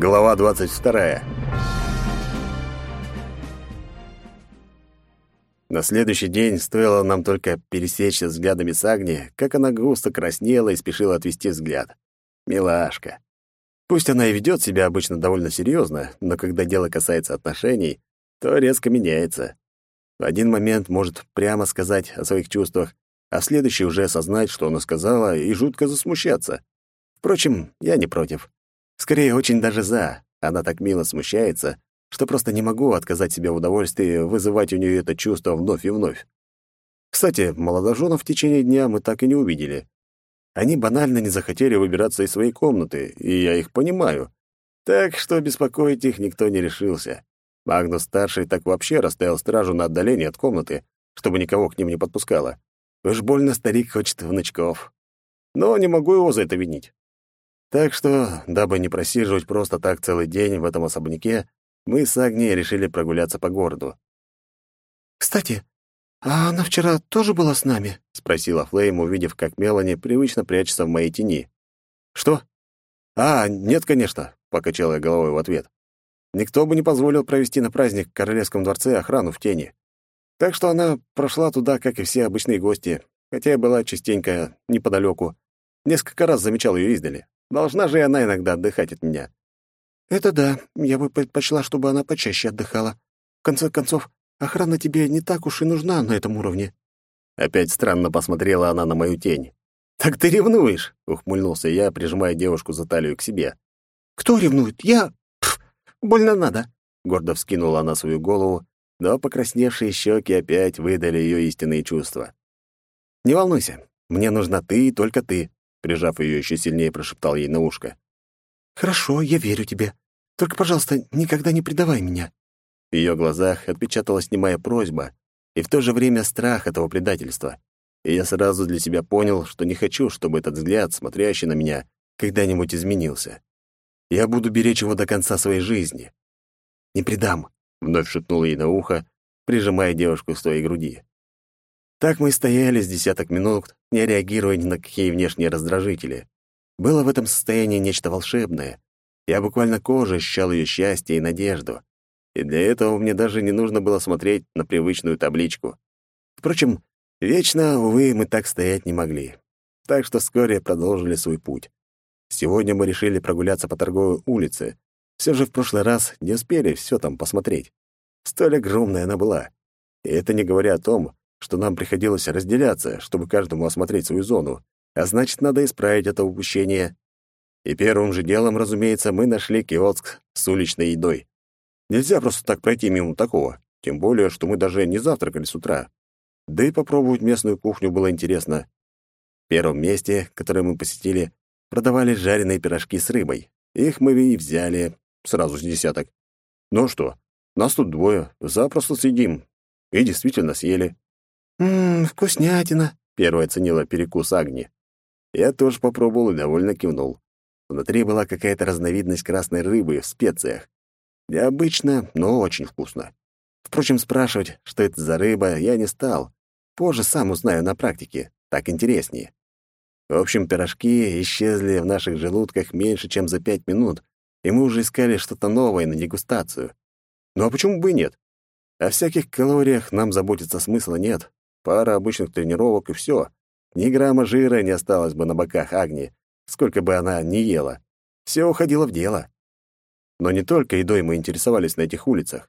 Глава 22. На следующий день стоило нам только пересечься взглядами с Агни, как она густо краснела и спешила отвести взгляд. Милашка. Пусть она и ведет себя обычно довольно серьезно, но когда дело касается отношений, то резко меняется. В один момент может прямо сказать о своих чувствах, а в следующий уже осознать, что она сказала, и жутко засмущаться. Впрочем, я не против. Скорее, очень даже за. Она так мило смущается, что просто не могу отказать себе в удовольствии вызывать у нее это чувство вновь и вновь. Кстати, молодоженов в течение дня мы так и не увидели. Они банально не захотели выбираться из своей комнаты, и я их понимаю. Так что беспокоить их никто не решился. Магнус-старший так вообще расставил стражу на отдалении от комнаты, чтобы никого к ним не подпускало. Уж больно старик хочет внучков. Но не могу его за это винить. Так что, дабы не просиживать просто так целый день в этом особняке, мы с Агнией решили прогуляться по городу. «Кстати, а она вчера тоже была с нами?» — спросила Флейм, увидев, как Мелани привычно прячется в моей тени. «Что? А, нет, конечно», — покачала я головой в ответ. «Никто бы не позволил провести на праздник в Королевском дворце охрану в тени. Так что она прошла туда, как и все обычные гости, хотя я была частенько неподалеку. Несколько раз замечал ее издали. Должна же и она иногда отдыхать от меня. Это да, я бы предпочла, чтобы она почаще отдыхала. В конце концов, охрана тебе не так уж и нужна на этом уровне. Опять странно посмотрела она на мою тень. «Так ты ревнуешь?» — ухмыльнулся я, прижимая девушку за талию к себе. «Кто ревнует? Я... Пф, больно надо!» Гордо вскинула она свою голову, но покрасневшие щеки опять выдали ее истинные чувства. «Не волнуйся, мне нужна ты и только ты прижав ее еще сильнее, прошептал ей на ушко. «Хорошо, я верю тебе. Только, пожалуйста, никогда не предавай меня». В ее глазах отпечаталась немая просьба и в то же время страх этого предательства. И я сразу для себя понял, что не хочу, чтобы этот взгляд, смотрящий на меня, когда-нибудь изменился. Я буду беречь его до конца своей жизни. «Не предам», — вновь шепнул ей на ухо, прижимая девушку к своей груди. Так мы стояли с десяток минут, не реагируя ни на какие внешние раздражители. Было в этом состоянии нечто волшебное. Я буквально кожей ощущал ее счастье и надежду. И для этого мне даже не нужно было смотреть на привычную табличку. Впрочем, вечно, увы, мы так стоять не могли. Так что вскоре продолжили свой путь. Сегодня мы решили прогуляться по торговой улице. Все же в прошлый раз не успели все там посмотреть. Столь огромная она была. И это не говоря о том, что нам приходилось разделяться, чтобы каждому осмотреть свою зону, а значит, надо исправить это упущение. И первым же делом, разумеется, мы нашли киоск с уличной едой. Нельзя просто так пройти мимо такого, тем более, что мы даже не завтракали с утра. Да и попробовать местную кухню было интересно. В первом месте, которое мы посетили, продавались жареные пирожки с рыбой. Их мы и взяли, сразу с десяток. Ну что, нас тут двое, запросто съедим. И действительно съели. «Ммм, вкуснятина», — первая оценила перекус Агни. Я тоже попробовал и довольно кивнул. Внутри была какая-то разновидность красной рыбы в специях. Необычно, но очень вкусно. Впрочем, спрашивать, что это за рыба, я не стал. Позже сам узнаю на практике. Так интереснее. В общем, пирожки исчезли в наших желудках меньше, чем за пять минут, и мы уже искали что-то новое на дегустацию. Ну а почему бы и нет? О всяких калориях нам заботиться смысла нет, Пара обычных тренировок и все. Ни грамма жира не осталось бы на боках Агни, сколько бы она ни ела. Все уходило в дело. Но не только едой мы интересовались на этих улицах.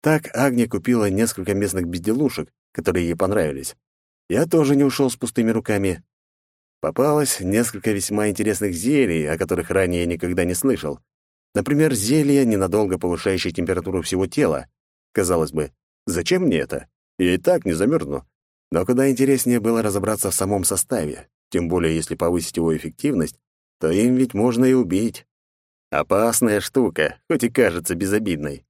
Так Агния купила несколько местных безделушек, которые ей понравились. Я тоже не ушел с пустыми руками. Попалось несколько весьма интересных зелий, о которых ранее я никогда не слышал. Например, зелье, ненадолго повышающее температуру всего тела. Казалось бы, зачем мне это? Я и так не замерзну. Но куда интереснее было разобраться в самом составе, тем более если повысить его эффективность, то им ведь можно и убить. Опасная штука, хоть и кажется безобидной.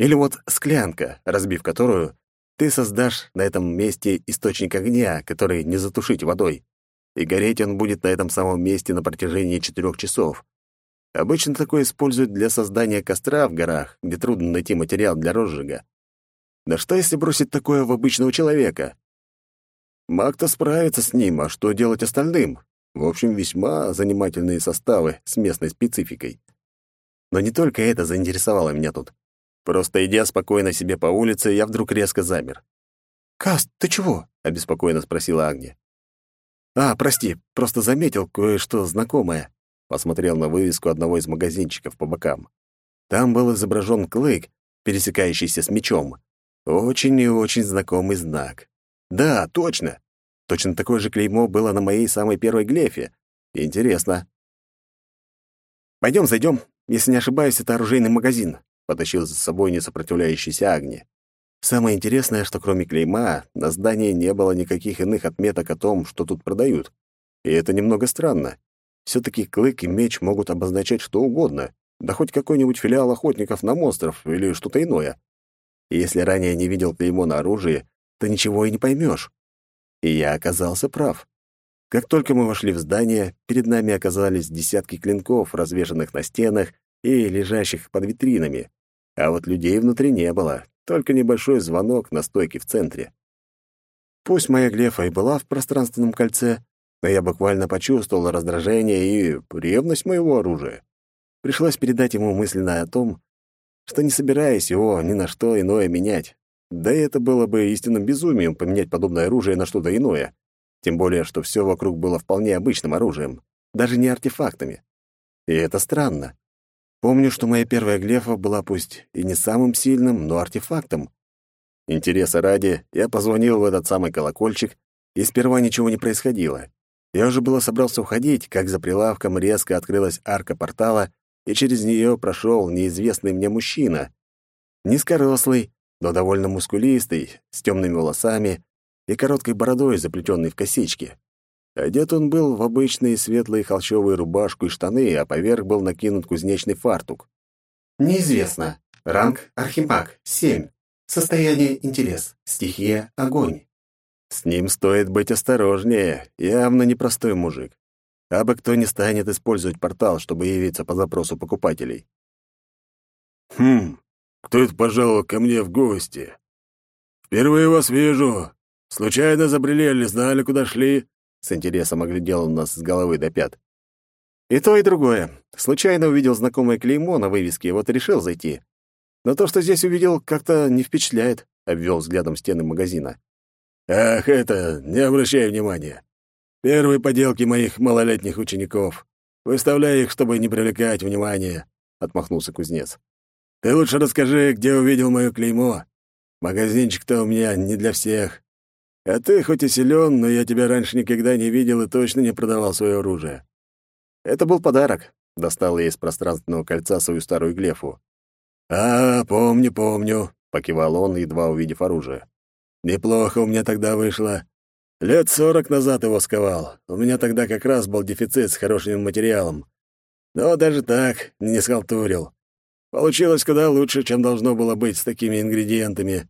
Или вот склянка, разбив которую, ты создашь на этом месте источник огня, который не затушить водой. И гореть он будет на этом самом месте на протяжении четырех часов. Обычно такое используют для создания костра в горах, где трудно найти материал для розжига. Да что если бросить такое в обычного человека? Маг-то справится с ним, а что делать остальным? В общем, весьма занимательные составы с местной спецификой. Но не только это заинтересовало меня тут. Просто идя спокойно себе по улице, я вдруг резко замер. «Каст, ты чего?» — обеспокоенно спросила Агния. «А, прости, просто заметил кое-что знакомое». Посмотрел на вывеску одного из магазинчиков по бокам. Там был изображен клык, пересекающийся с мечом. Очень и очень знакомый знак. Да, точно. Точно такое же клеймо было на моей самой первой глефе. Интересно. Пойдем, зайдем. Если не ошибаюсь, это оружейный магазин. Потащил за собой несопротивляющийся Агни. Самое интересное, что кроме клейма на здании не было никаких иных отметок о том, что тут продают. И это немного странно. все таки клык и меч могут обозначать что угодно, да хоть какой-нибудь филиал охотников на монстров или что-то иное. И если ранее не видел клеймо на оружии, то ничего и не поймешь. И я оказался прав. Как только мы вошли в здание, перед нами оказались десятки клинков, развешанных на стенах и лежащих под витринами. А вот людей внутри не было, только небольшой звонок на стойке в центре. Пусть моя глефа и была в пространственном кольце, но я буквально почувствовал раздражение и ревность моего оружия. Пришлось передать ему мысленно о том, что не собираюсь его ни на что иное менять. Да и это было бы истинным безумием поменять подобное оружие на что-то иное. Тем более, что все вокруг было вполне обычным оружием, даже не артефактами. И это странно. Помню, что моя первая глефа была пусть и не самым сильным, но артефактом. Интереса ради, я позвонил в этот самый колокольчик, и сперва ничего не происходило. Я уже было собрался уходить, как за прилавком резко открылась арка портала, и через нее прошел неизвестный мне мужчина. Низкорослый, но довольно мускулистый, с темными волосами и короткой бородой, заплетенной в косички. Одет он был в обычные светлые холщовые рубашку и штаны, а поверх был накинут кузнечный фартук. Неизвестно. Ранг Архимаг, 7. Состояние интерес. Стихия огонь. С ним стоит быть осторожнее, явно непростой мужик. А бы кто не станет использовать портал, чтобы явиться по запросу покупателей. «Хм, кто это пожаловал ко мне в гости? Впервые вас вижу. Случайно забрели или знали, куда шли?» С интересом оглядел он нас с головы до пят. И то, и другое. Случайно увидел знакомое клеймо на вывеске, вот и решил зайти. Но то, что здесь увидел, как-то не впечатляет, — обвел взглядом стены магазина. «Ах, это, не обращай внимания. Первые поделки моих малолетних учеников. Выставляй их, чтобы не привлекать внимания», — отмахнулся кузнец. «Ты лучше расскажи, где увидел мое клеймо. Магазинчик-то у меня не для всех. А ты хоть и силен, но я тебя раньше никогда не видел и точно не продавал свое оружие. Это был подарок. Достал я из пространственного кольца свою старую глефу. А, помню, помню, покивал он, едва увидев оружие. Неплохо у меня тогда вышло. Лет сорок назад его сковал. У меня тогда как раз был дефицит с хорошим материалом. Но даже так не схалтурил. Получилось куда лучше, чем должно было быть с такими ингредиентами.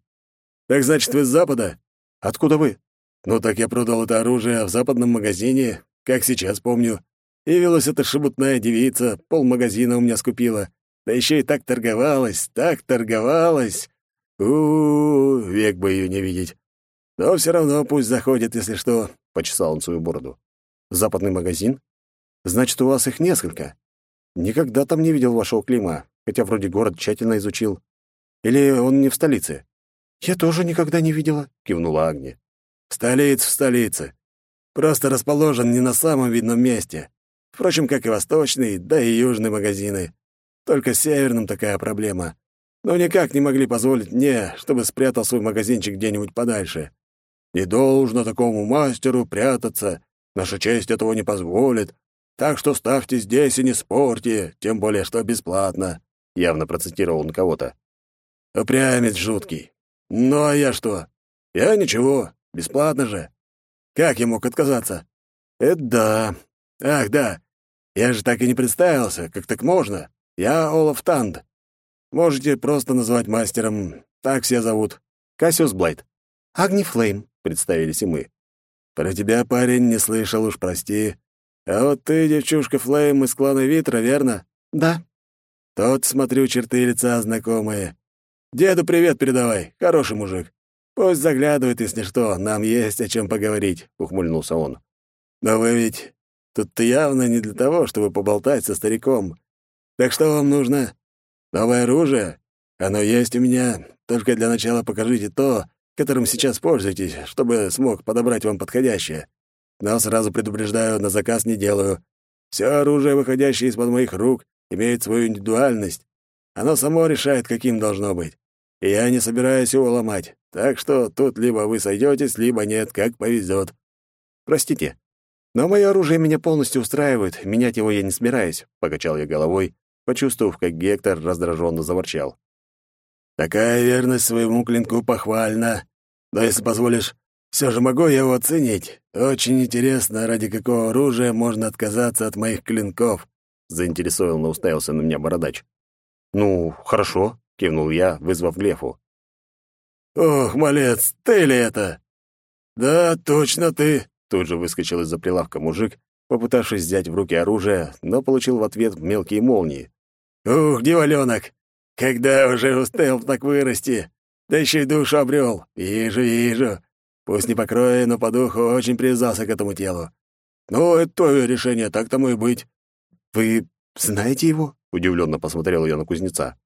Так значит, вы с Запада? Откуда вы? Ну так я продал это оружие в западном магазине, как сейчас помню. Явилась эта шебутная девица, полмагазина у меня скупила. Да еще и так торговалась, так торговалась. У, -у, -у век бы ее не видеть. Но все равно пусть заходит, если что, — почесал он свою бороду. Западный магазин? Значит, у вас их несколько. Никогда там не видел вашего клима, хотя вроде город тщательно изучил. Или он не в столице? «Я тоже никогда не видела», — кивнула Агния. «Столица в столице. Просто расположен не на самом видном месте. Впрочем, как и восточный, да и южный магазины. Только с северным такая проблема. Но никак не могли позволить мне, чтобы спрятал свой магазинчик где-нибудь подальше. Не должно такому мастеру прятаться. Наша честь этого не позволит. Так что ставьте здесь и не спорьте, тем более что бесплатно», — явно процитировал он кого-то. «Упрямец жуткий. Ну а я что? Я ничего, бесплатно же. Как я мог отказаться? Это да. Ах, да. Я же так и не представился, как так можно. Я Олаф Танд. Можете просто называть мастером. Так все зовут. Кассиус Блайт. Агни Флейм, представились и мы. Про тебя, парень, не слышал уж, прости. А вот ты, девчушка Флейм из клана Витра, верно? Да. Тот, смотрю, черты лица знакомые. Деду привет передавай, хороший мужик. Пусть заглядывает, если что, нам есть о чем поговорить», — ухмыльнулся он. «Но вы ведь тут явно не для того, чтобы поболтать со стариком. Так что вам нужно? Новое оружие? Оно есть у меня, только для начала покажите то, которым сейчас пользуетесь, чтобы смог подобрать вам подходящее. Но сразу предупреждаю, на заказ не делаю. Все оружие, выходящее из-под моих рук, имеет свою индивидуальность. Оно само решает, каким должно быть. И я не собираюсь его ломать. Так что тут либо вы сойдетесь, либо нет, как повезет. Простите, но мое оружие меня полностью устраивает, менять его я не собираюсь, покачал я головой, почувствовав, как Гектор раздраженно заворчал. Такая верность своему клинку похвальна. Но если позволишь, все же могу я его оценить. Очень интересно, ради какого оружия можно отказаться от моих клинков. Заинтересованно уставился на меня бородач. Ну, хорошо, кивнул я, вызвав Глефу. Ох, малец, ты ли это? Да, точно ты, тут же выскочил из-за прилавка мужик, попытавшись взять в руки оружие, но получил в ответ мелкие молнии. «Ух, деваленок! Когда уже успел так вырасти? Да еще и душу обрел. Вижу, вижу. Пусть не по но по духу очень привязался к этому телу. Ну, это твое решение, так тому и быть. Вы знаете его? Удивленно посмотрел я на кузнеца.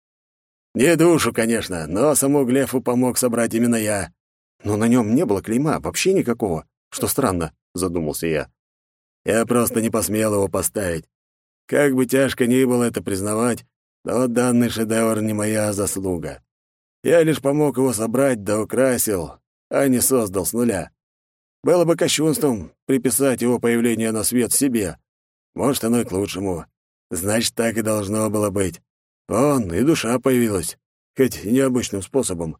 Не душу, конечно, но саму Глефу помог собрать именно я. Но на нем не было клейма, вообще никакого. Что странно, задумался я. Я просто не посмел его поставить. Как бы тяжко ни было это признавать, но данный шедевр не моя заслуга. Я лишь помог его собрать да украсил, а не создал с нуля. Было бы кощунством приписать его появление на свет себе. Может, оно и к лучшему. Значит, так и должно было быть. Он и душа появилась, хоть необычным способом.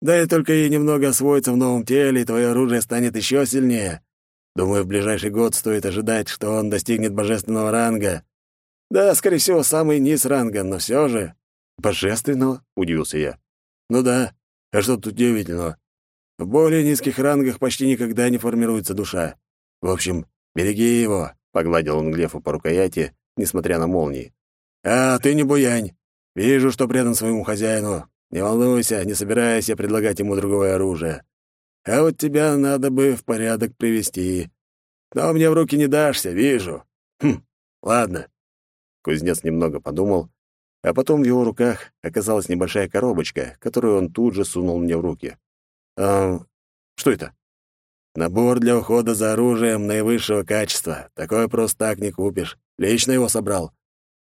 Да и только ей немного освоиться в новом теле, и твое оружие станет еще сильнее. Думаю, в ближайший год стоит ожидать, что он достигнет божественного ранга. Да, скорее всего, самый низ ранга, но все же. Божественного? удивился я. Ну да. А что тут удивительного? В более низких рангах почти никогда не формируется душа. В общем, береги его, погладил он Глефу по рукояти, несмотря на молнии. А ты не буянь. Вижу, что предан своему хозяину. Не волнуйся, не собираюсь я предлагать ему другое оружие. А вот тебя надо бы в порядок привести. Но мне в руки не дашься, вижу. Хм, ладно. Кузнец немного подумал, а потом в его руках оказалась небольшая коробочка, которую он тут же сунул мне в руки. «А что это?» «Набор для ухода за оружием наивысшего качества. Такое просто так не купишь. Лично его собрал.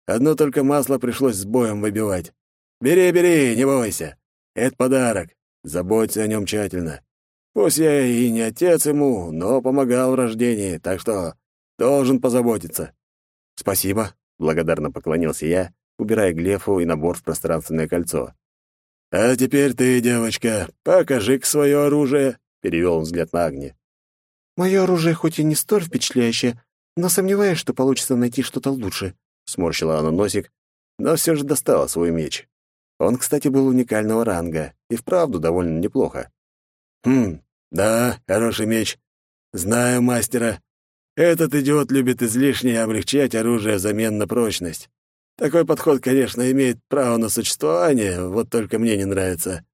Одно только масло пришлось с боем выбивать. Бери, бери, не бойся. Это подарок. Заботься о нем тщательно. Пусть я и не отец ему, но помогал в рождении, так что должен позаботиться». «Спасибо», — благодарно поклонился я, убирая Глефу и набор в пространственное кольцо. «А теперь ты, девочка, покажи-ка свое оружие», — перевел взгляд на Агни. «Мое оружие хоть и не столь впечатляющее, но сомневаюсь, что получится найти что-то лучше», — сморщила она носик, но все же достала свой меч. Он, кстати, был уникального ранга и вправду довольно неплохо. «Хм, да, хороший меч. Знаю мастера. Этот идиот любит излишне облегчать оружие взамен на прочность. Такой подход, конечно, имеет право на существование, вот только мне не нравится.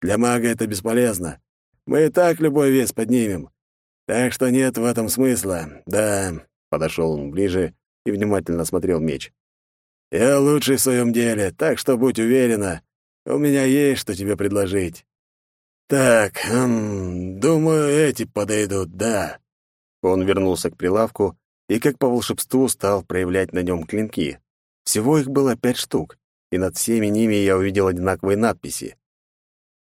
Для мага это бесполезно. Мы и так любой вес поднимем. Так что нет в этом смысла. Да, подошел он ближе и внимательно смотрел меч. Я лучший в своем деле, так что будь уверена, у меня есть что тебе предложить. Так, хм, думаю, эти подойдут, да. Он вернулся к прилавку и, как по волшебству, стал проявлять на нем клинки. Всего их было пять штук, и над всеми ними я увидел одинаковые надписи.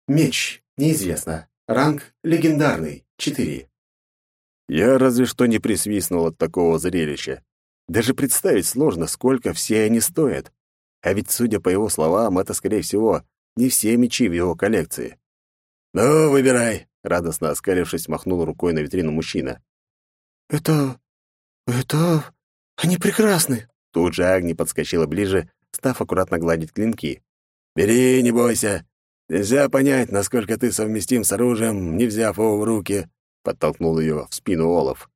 «Меч. Неизвестно. Ранг. Легендарный. Четыре». Я разве что не присвистнул от такого зрелища. Даже представить сложно, сколько все они стоят. А ведь, судя по его словам, это, скорее всего, не все мечи в его коллекции. «Ну, выбирай», — радостно оскалившись, махнул рукой на витрину мужчина. «Это... это... они прекрасны», Тут же Агни подскочила ближе, став аккуратно гладить клинки. «Бери, не бойся. Нельзя понять, насколько ты совместим с оружием, не взяв его в руки», — подтолкнул ее в спину Олаф.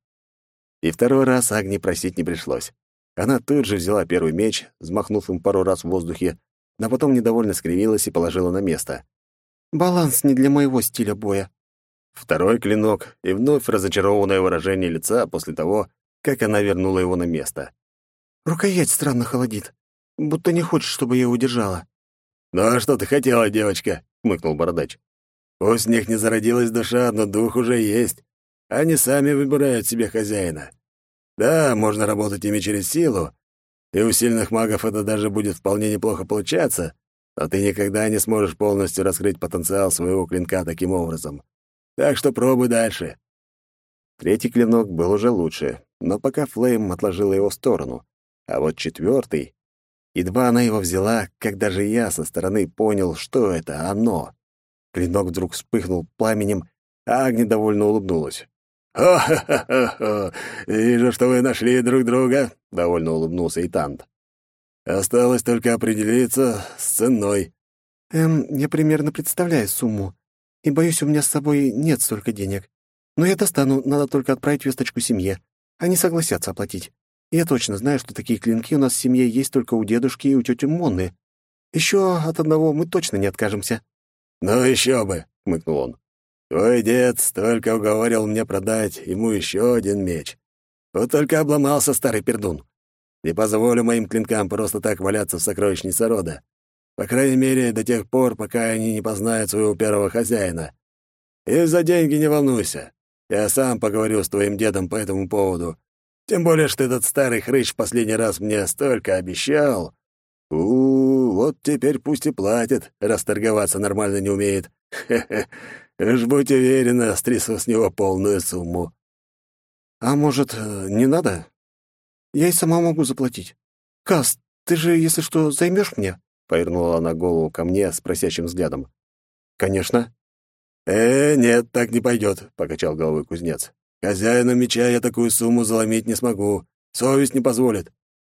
И второй раз Агни просить не пришлось. Она тут же взяла первый меч, взмахнув им пару раз в воздухе, но потом недовольно скривилась и положила на место. «Баланс не для моего стиля боя». Второй клинок и вновь разочарованное выражение лица после того, как она вернула его на место. Рукоять странно холодит. будто не хочешь, чтобы я удержала». «Ну а что ты хотела, девочка?» — хмыкнул бородач. «Пусть в них не зародилась душа, но дух уже есть. Они сами выбирают себе хозяина. Да, можно работать ими через силу, и у сильных магов это даже будет вполне неплохо получаться, но ты никогда не сможешь полностью раскрыть потенциал своего клинка таким образом. Так что пробуй дальше». Третий клинок был уже лучше, но пока Флейм отложила его в сторону. А вот четвертый... Едва она его взяла, как даже я со стороны понял, что это оно. Клинок вдруг вспыхнул пламенем, а Агни довольно улыбнулась. «О-хо-хо-хо! Вижу, что вы нашли друг друга!» — довольно улыбнулся Итант. «Осталось только определиться с ценой». «Эм, я примерно представляю сумму, и, боюсь, у меня с собой нет столько денег. Но я достану, надо только отправить весточку семье. Они согласятся оплатить. Я точно знаю, что такие клинки у нас в семье есть только у дедушки и у тети Монны. Еще от одного мы точно не откажемся». «Ну еще бы!» — хмыкнул он. Твой дед столько уговорил мне продать ему еще один меч. Вот только обломался старый пердун. Не позволю моим клинкам просто так валяться в сокровищнице рода. По крайней мере, до тех пор, пока они не познают своего первого хозяина. И за деньги не волнуйся. Я сам поговорю с твоим дедом по этому поводу. Тем более, что этот старый хрыч в последний раз мне столько обещал. У, вот теперь пусть и платит, раз торговаться нормально не умеет. Хе-хе. Уж будь уверена, стрясу с него полную сумму. А может, э, не надо? Я и сама могу заплатить. Кас, ты же, если что, займешь мне? Повернула она голову ко мне с просящим взглядом. Конечно. «Э, нет, так не пойдет», — покачал головой кузнец. «Хозяину меча я такую сумму заломить не смогу. Совесть не позволит.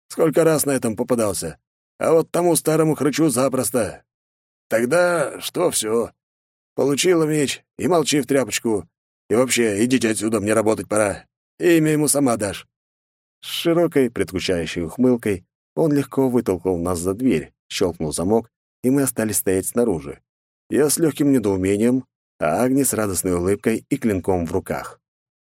Сколько раз на этом попадался. А вот тому старому хрычу запросто. Тогда что все? Получила меч и молчи в тряпочку. И вообще, идите отсюда, мне работать пора. Имя ему сама дашь». С широкой, предвкушающей ухмылкой он легко вытолкнул нас за дверь, щелкнул замок, и мы остались стоять снаружи. Я с легким недоумением, а Агни с радостной улыбкой и клинком в руках.